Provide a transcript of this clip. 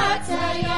Matter